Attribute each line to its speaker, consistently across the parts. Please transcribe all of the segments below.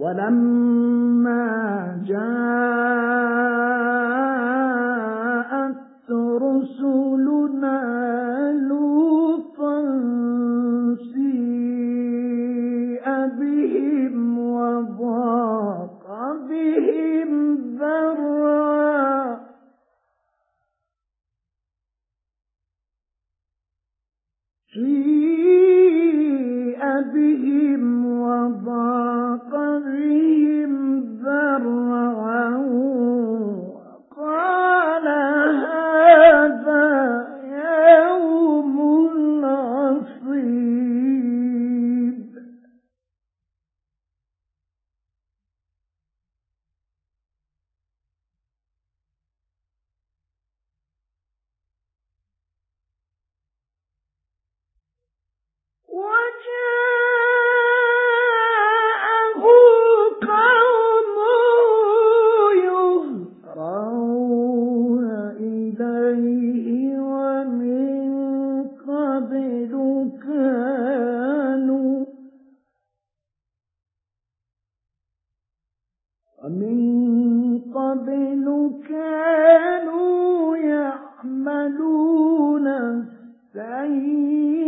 Speaker 1: ولما جاء قبل كانوا يعملون السيئات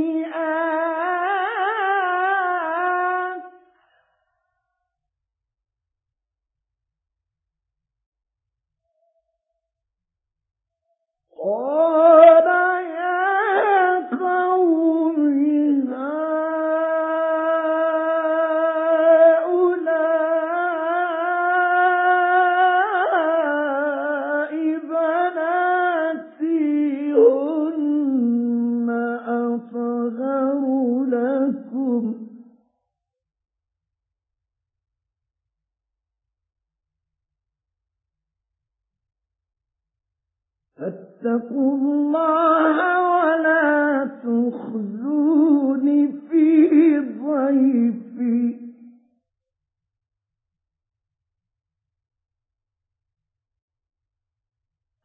Speaker 1: فاتقوا الله ولا تخزوني في ضيفي.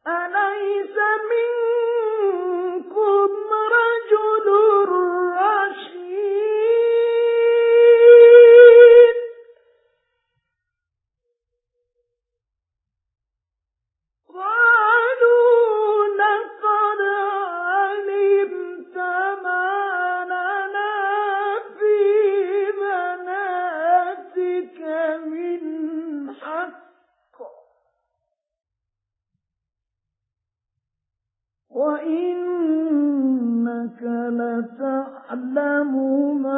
Speaker 1: أليس منكم لتعلموا ما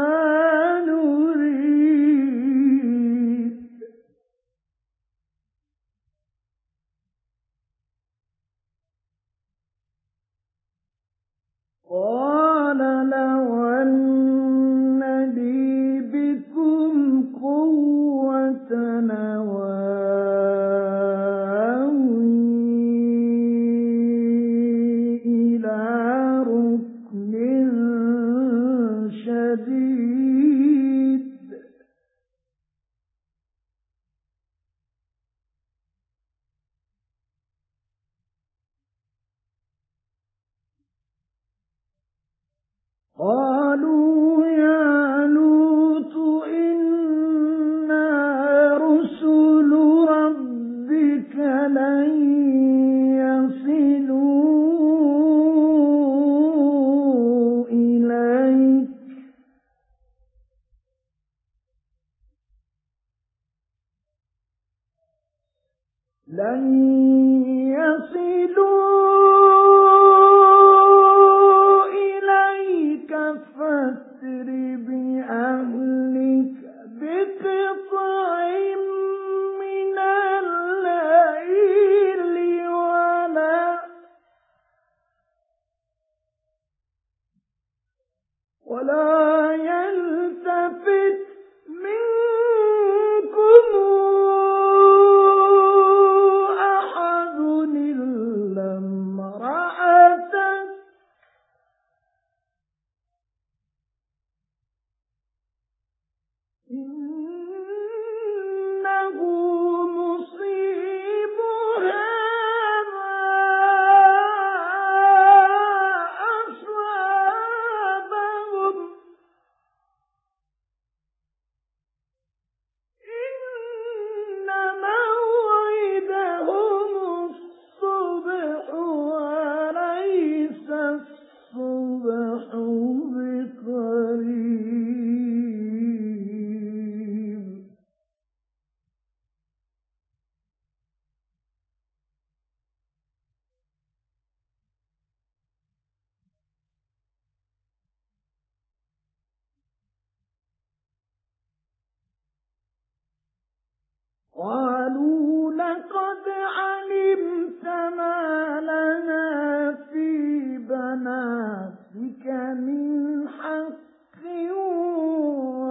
Speaker 1: حق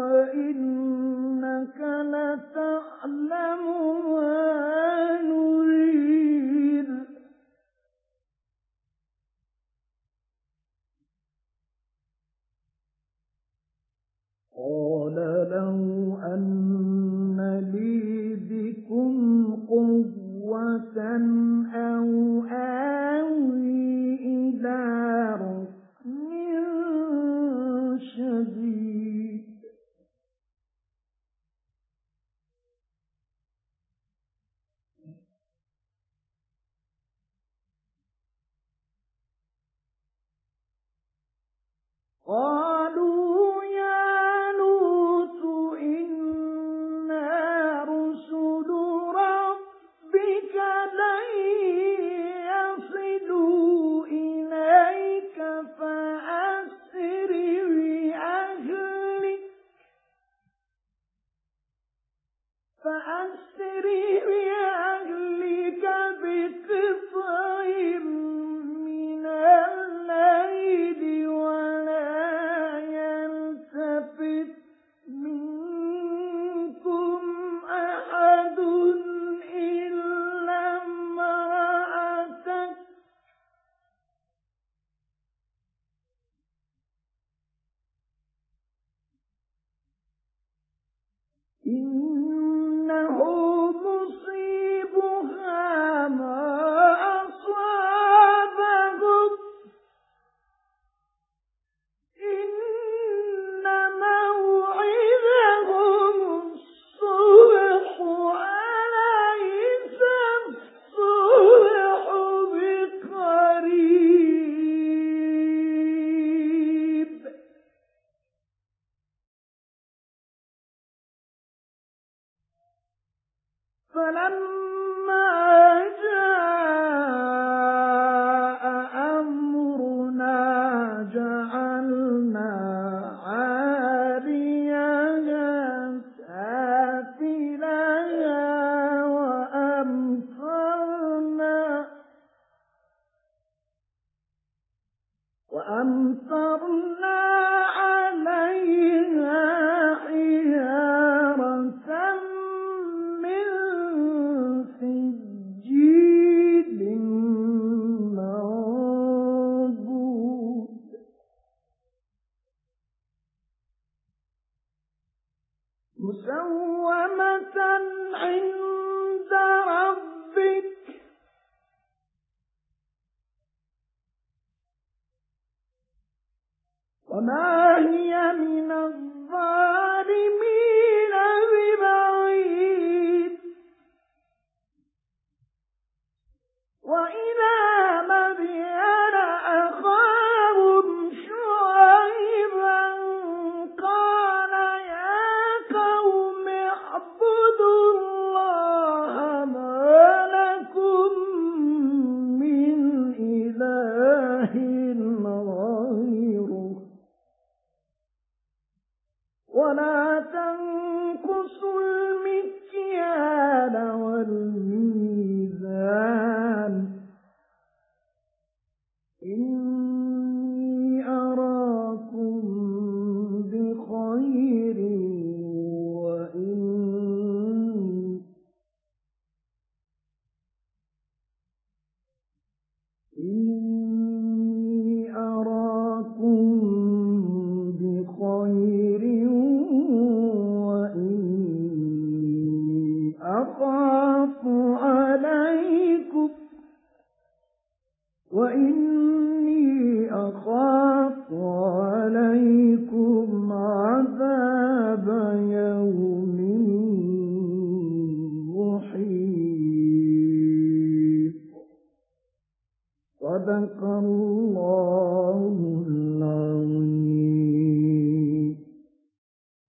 Speaker 1: وإنك لتعلم ما نريد. قال أن لي بكم قوة أو الليل مسومة وما هي من الظالمين